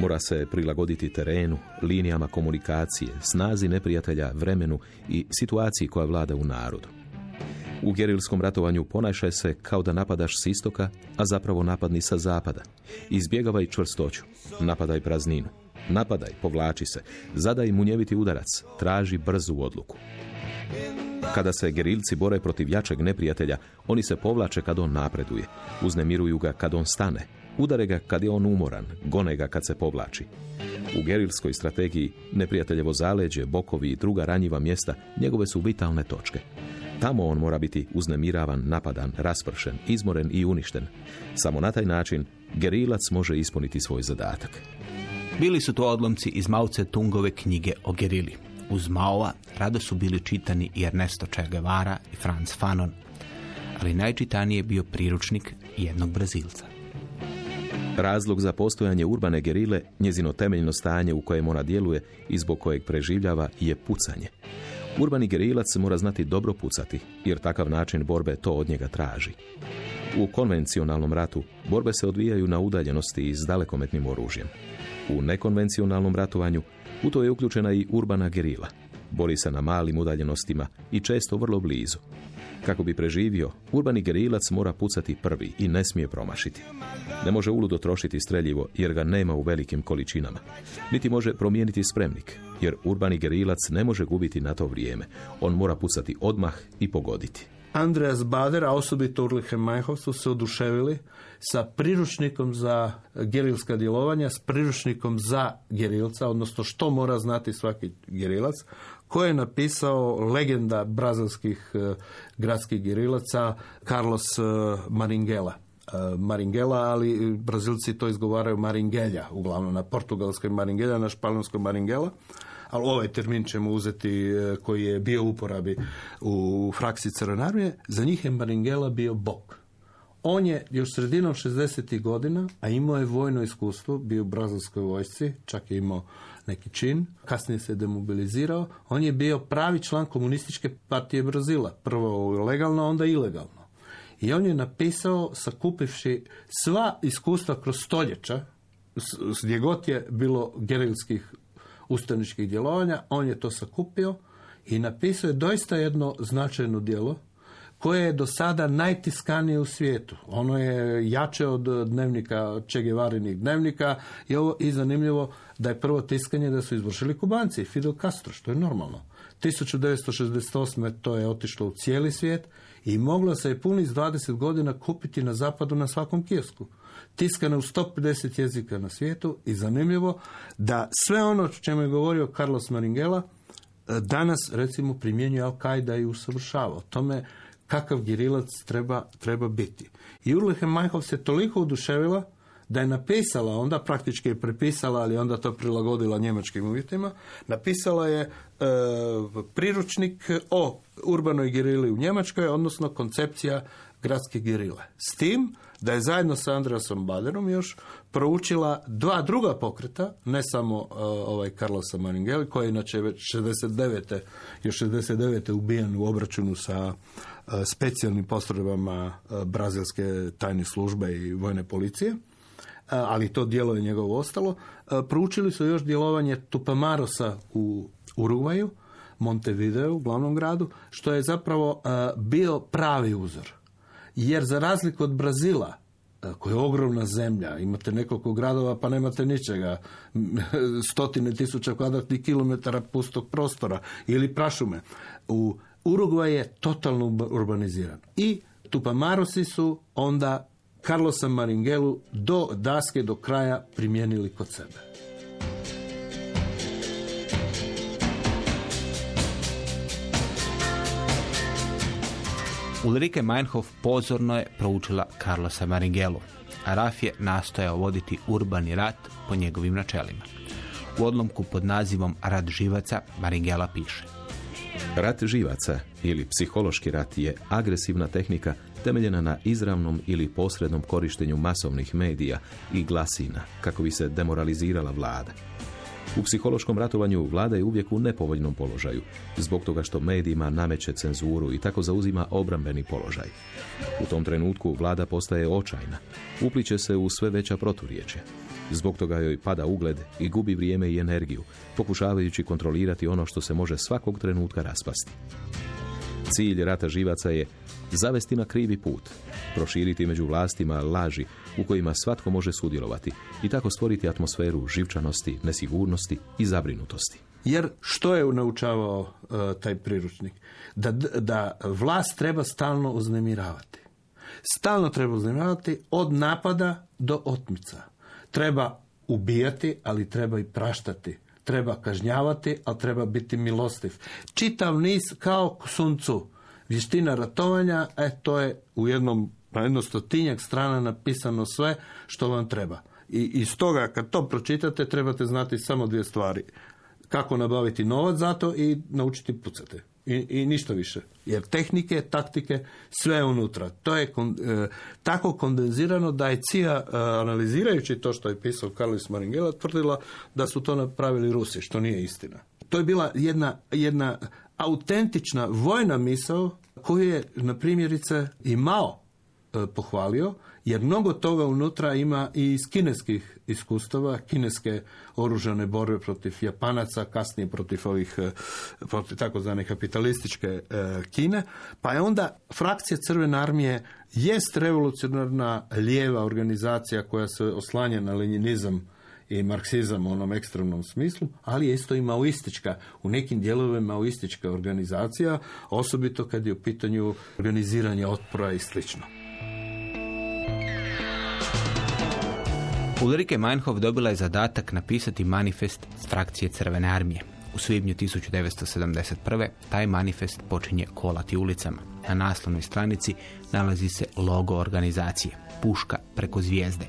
Mora se prilagoditi terenu, linijama komunikacije, snazi neprijatelja, vremenu i situaciji koja vlada u narodu. U gerilskom ratovanju ponašaj se kao da napadaš s istoka, a zapravo napadni sa zapada. Izbjegavaj čvrstoću, napadaj prazninu. Napadaj, povlači se, zadaj munjeviti udarac, traži brzu odluku. Kada se gerilci bore protiv jačeg neprijatelja, oni se povlače kad on napreduje, uznemiruju ga kad on stane, udare ga kad je on umoran, gone ga kad se povlači. U gerilskoj strategiji neprijateljevo zaleđe, bokovi i druga ranjiva mjesta njegove su vitalne točke. Tamo on mora biti uznemiravan, napadan, raspršen, izmoren i uništen. Samo na taj način gerilac može ispuniti svoj zadatak. Bili su to odlomci iz Mao Tse-tungove knjige o gerili. Uz Maova rado su bili čitani i Ernesto Che Guevara i Franz Fanon, ali najčitaniji je bio priručnik jednog Brazilca. Razlog za postojanje urbane gerile, njezino temeljno stanje u kojem ona djeluje i zbog kojeg preživljava je pucanje. Urbani gerilac mora znati dobro pucati, jer takav način borbe to od njega traži. U konvencionalnom ratu borbe se odvijaju na udaljenosti i s dalekometnim oružjem. U nekonvencionalnom ratovanju u to je uključena i urbana gerila. Bori se na malim udaljenostima i često vrlo blizu. Kako bi preživio, urbani gerilac mora pucati prvi i ne smije promašiti. Ne može uludo trošiti streljivo jer ga nema u velikim količinama. Niti može promijeniti spremnik, jer urbani gerilac ne može gubiti na to vrijeme. On mora pucati odmah i pogoditi. Andreas Bader, a osobito Ulrich Meinhof su se oduševili sa priručnikom za gerilska djelovanja, s priručnikom za gerilca, odnosno što mora znati svaki gerilac, koje je napisao legenda brazilskih eh, gradskih gerilaca Carlos eh, Maringela. Eh, Maringela, ali Brazilci to izgovaraju Maringelja, uglavnom na portugalskoj Maringelja, na španjolskoj Maringela ali ovaj termin ćemo uzeti e, koji je bio uporabi u fraksi Crvene armije, za njih je Maringela bio bog. On je još sredinom 60. godina, a imao je vojno iskustvo, bio u brazilskoj vojsci, čak je imao neki čin, kasnije se demobilizirao, on je bio pravi član komunističke partije Brazila, prvo legalno, onda ilegalno. I on je napisao, sakupivši sva iskustva kroz stoljeća, gdje god je bilo gerilskih ustaničkih djelovanja, on je to sakupio i napisao je doista jedno značajno djelo koje je do sada najtiskanije u svijetu. Ono je jače od dnevnika Che Guevarinih dnevnika i ovo i zanimljivo da je prvo tiskanje da su izvršili Kubanci, Fidel Castro, što je normalno. 1968. to je otišlo u cijeli svijet i moglo se je punih 20 godina kupiti na zapadu na svakom kiosku. Tiskane u 150 jezika na svijetu i zanimljivo da sve ono o čemu je govorio Carlos Maringela e, danas recimo primjenjuje Al-Qaida i usavršava o tome kakav gerilac treba, treba biti. I Ulrike Majhov se toliko oduševila da je napisala, onda praktički je prepisala, ali onda to prilagodila njemačkim uvjetima, napisala je e, priručnik o urbanoj gerili u Njemačkoj, odnosno koncepcija gradske gerile. S tim da je zajedno sa Andreasom Baderom još proučila dva druga pokreta, ne samo e, ovaj Carlosa Maringeli, koji je inače već 69. još 69. ubijen u obračunu sa e, specijalnim postrojbama e, brazilske tajne službe i vojne policije ali to dijelo je njegovo ostalo. Proučili su još djelovanje Tupamarosa u Urugvaju, Montevideo, glavnom gradu, što je zapravo bio pravi uzor. Jer za razliku od Brazila, koja je ogromna zemlja, imate nekoliko gradova pa nemate ničega, stotine tisuća kvadratnih kilometara pustog prostora ili prašume. U Urugvaj je totalno urba- urbaniziran. I Tupamarosi su onda Carlosa Maringelu do daske do kraja primijenili kod sebe. Ulrike Meinhof pozorno je proučila Carlosa Maringelu, a Raf je nastojao voditi urbani rat po njegovim načelima. U odlomku pod nazivom Rat živaca Maringela piše Rat živaca ili psihološki rat je agresivna tehnika temeljena na izravnom ili posrednom korištenju masovnih medija i glasina kako bi se demoralizirala vlada. U psihološkom ratovanju vlada je uvijek u nepovoljnom položaju, zbog toga što medijima nameće cenzuru i tako zauzima obrambeni položaj. U tom trenutku vlada postaje očajna, upliče se u sve veća proturječja. Zbog toga joj pada ugled i gubi vrijeme i energiju, pokušavajući kontrolirati ono što se može svakog trenutka raspasti. Cilj rata živaca je zavesti na krivi put, proširiti među vlastima laži u kojima svatko može sudjelovati i tako stvoriti atmosferu živčanosti, nesigurnosti i zabrinutosti. Jer što je naučavao e, taj priručnik? Da, da vlast treba stalno uznemiravati. Stalno treba uznemiravati od napada do otmica. Treba ubijati, ali treba i praštati. Treba kažnjavati, ali treba biti milostiv. Čitav niz kao suncu. Vještina ratovanja, e, to je u jednom, na jedno stotinjak strana napisano sve što vam treba. I iz toga, kad to pročitate, trebate znati samo dvije stvari kako nabaviti novac za to i naučiti pucati. I, I ništa više. Jer tehnike, taktike, sve je unutra. To je kon- e, tako kondenzirano da je CIA, e, analizirajući to što je pisao Carlos Maringela, tvrdila da su to napravili Rusi, što nije istina. To je bila jedna, jedna autentična vojna misao koju je, na primjerice, i Mao e, pohvalio, jer mnogo toga unutra ima i iz kineskih iskustava, kineske oružane borbe protiv Japanaca, kasnije protiv ovih, e, protiv takozvane kapitalističke e, Kine, pa je onda frakcija Crvene armije jest revolucionarna lijeva organizacija koja se oslanja na leninizam i marksizam u onom ekstremnom smislu, ali je isto i maoistička, u nekim dijelovima maoistička organizacija, osobito kad je u pitanju organiziranje otpora i slično. Ulrike Meinhof dobila je zadatak napisati manifest frakcije Crvene armije. U svibnju 1971. taj manifest počinje kolati ulicama. Na naslovnoj stranici nalazi se logo organizacije, puška preko zvijezde.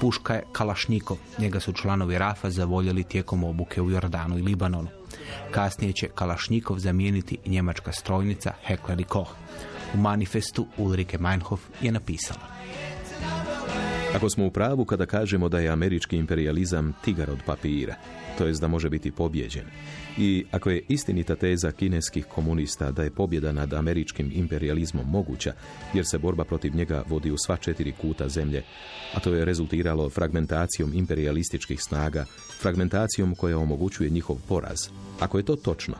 Puška je Kalašnikov, njega su članovi Rafa zavoljeli tijekom obuke u Jordanu i Libanonu. Kasnije će Kalašnikov zamijeniti njemačka strojnica Heckler Koch. U manifestu Ulrike Meinhof je napisala. Ako smo u pravu kada kažemo da je američki imperializam tigar od papira, to jest da može biti pobjeđen. I ako je istinita teza kineskih komunista da je pobjeda nad američkim imperializmom moguća, jer se borba protiv njega vodi u sva četiri kuta zemlje, a to je rezultiralo fragmentacijom imperialističkih snaga, fragmentacijom koja omogućuje njihov poraz. Ako je to točno,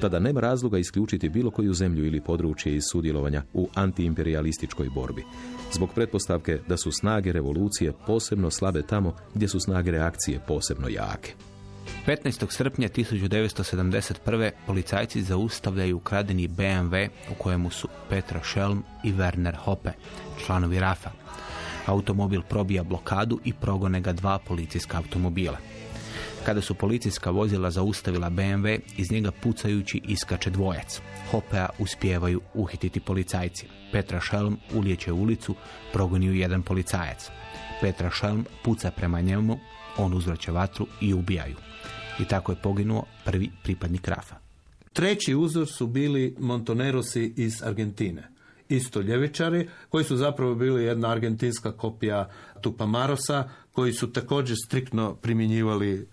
tada nema razloga isključiti bilo koju zemlju ili područje iz sudjelovanja u antiimperialističkoj borbi. Zbog pretpostavke da su snage revolucije posebno slabe tamo gdje su snage reakcije posebno jake. 15. srpnja 1971. policajci zaustavljaju ukradeni BMW u kojemu su Petra Schelm i Werner Hoppe, članovi RAFA. Automobil probija blokadu i progone ga dva policijska automobila. Kada su policijska vozila zaustavila BMW, iz njega pucajući iskače dvojac. Hopea uspijevaju uhititi policajci. Petra Schelm ulijeće ulicu, progoni jedan policajac. Petra Schelm puca prema njemu, on uzvraća vatru i ubijaju. I tako je poginuo prvi pripadnik Rafa. Treći uzor su bili Montonerosi iz Argentine. Isto ljevičari, koji su zapravo bili jedna argentinska kopija Tupamarosa, koji su također striktno primjenjivali e,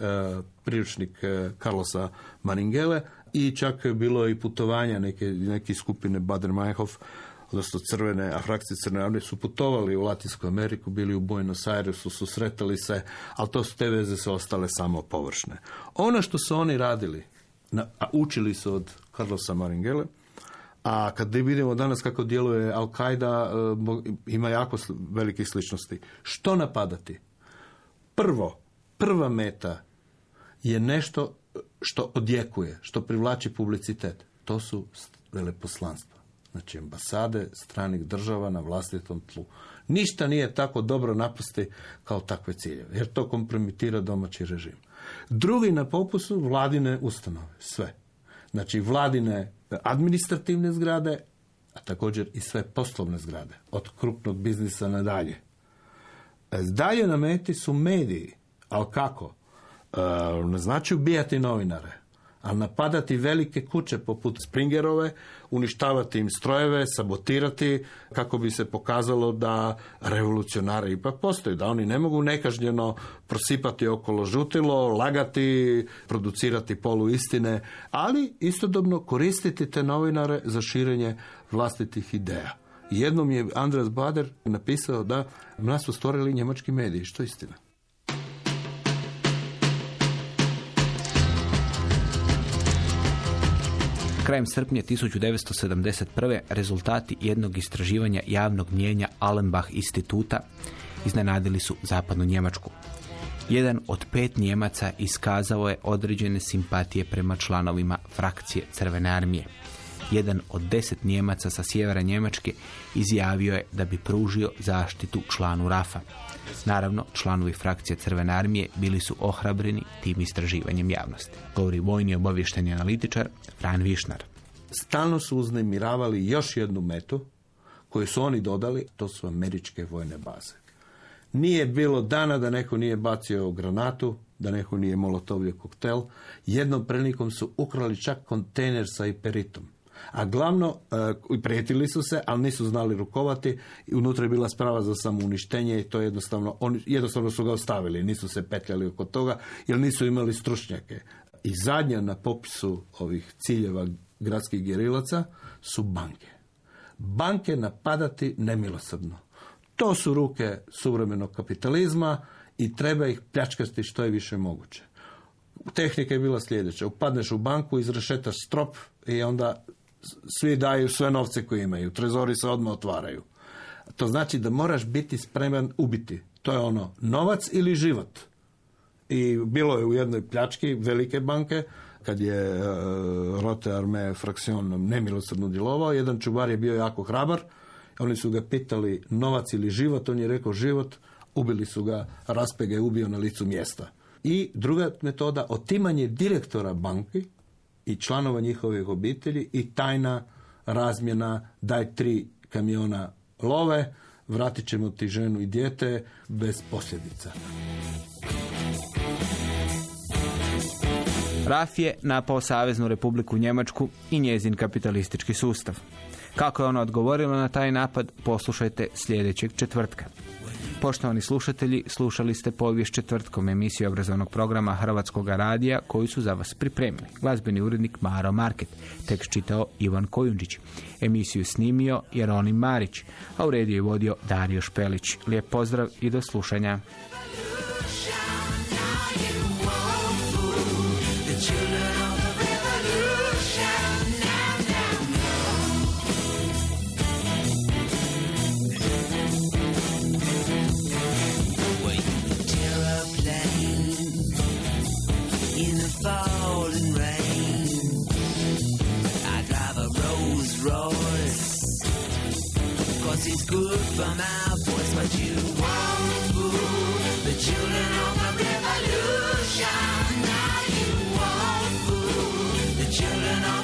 priručnik e, Carlosa Maringele i čak je bilo i putovanja neke, neke skupine Bader-Meinhof, odnosno crvene, a frakcije crne armije su putovali u Latinsku Ameriku, bili u Buenos Airesu, susretali se, ali to su te veze su ostale samo površne. Ono što su oni radili, na, a učili su od Carlosa Maringele, a kad vidimo danas kako djeluje Al-Qaida, e, ima jako velikih sličnosti. Što napadati? Prvo, prva meta je nešto što odjekuje, što privlači publicitet. To su st- veleposlanstva. Znači ambasade stranih država na vlastitom tlu. Ništa nije tako dobro napasti kao takve ciljeve, jer to kompromitira domaći režim. Drugi na popusu vladine ustanove, sve. Znači vladine administrativne zgrade, a također i sve poslovne zgrade, od krupnog biznisa nadalje. E, Dalje na meti su mediji, ali kako? E, ne znači ubijati novinare, ali napadati velike kuće poput Springerove, uništavati im strojeve, sabotirati kako bi se pokazalo da revolucionari ipak postoji, da oni ne mogu nekažnjeno prosipati okolo žutilo, lagati, producirati poluistine, ali istodobno koristiti te novinare za širenje vlastitih ideja. Jednom je Andreas Bader napisao da nas su stvorili njemački mediji, što je istina. Krajem srpnja 1971. rezultati jednog istraživanja javnog mjenja Allenbach instituta iznenadili su zapadnu Njemačku. Jedan od pet Njemaca iskazao je određene simpatije prema članovima frakcije Crvene armije. Jedan od deset Njemaca sa sjevera Njemačke izjavio je da bi pružio zaštitu članu Rafa. Naravno, članovi frakcije Crvene armije bili su ohrabreni tim istraživanjem javnosti. Govori vojni obavješteni analitičar Fran Višnar. Stalno su uznemiravali još jednu metu koju su oni dodali, to su američke vojne baze. Nije bilo dana da neko nije bacio granatu, da neko nije molotovio koktel. Jednom prilikom su ukrali čak kontejner sa iperitom. A glavno, e, prijetili su se, ali nisu znali rukovati i unutra je bila sprava za samouništenje i to jednostavno, oni jednostavno su ga ostavili, nisu se petljali oko toga jer nisu imali stručnjake. I zadnja na popisu ovih ciljeva gradskih gerilaca su banke. Banke napadati nemilosrdno. To su ruke suvremenog kapitalizma i treba ih pljačkati što je više moguće. Tehnika je bila sljedeća. Upadneš u banku, izrešetaš strop i onda svi daju sve novce koje imaju. Trezori se odmah otvaraju. To znači da moraš biti spreman ubiti. To je ono novac ili život. I bilo je u jednoj pljački velike banke, kad je e, Rote Arme nemilosrdno djelovao, jedan čuvar je bio jako hrabar, oni su ga pitali novac ili život, on je rekao život, ubili su ga, Raspe ga je ubio na licu mjesta. I druga metoda, otimanje direktora banki i članova njihovih obitelji i tajna razmjena, daj tri kamiona love, vratit ćemo ti ženu i dijete bez posljedica. Raf je napao Saveznu republiku Njemačku i njezin kapitalistički sustav. Kako je ona odgovorila na taj napad, poslušajte sljedećeg četvrtka. Poštovani slušatelji, slušali ste povijest četvrtkom emisiju obrazovnog programa Hrvatskog radija koju su za vas pripremili. Glazbeni urednik Maro Market, tekst čitao Ivan Kojundžić. Emisiju snimio Jeronim Marić, a u rediju je vodio Dario Špelić. Lijep pozdrav i do slušanja. falling rain. I drive a Rolls it's good for but you won't fool the children of the revolution. Now you won't fool the children of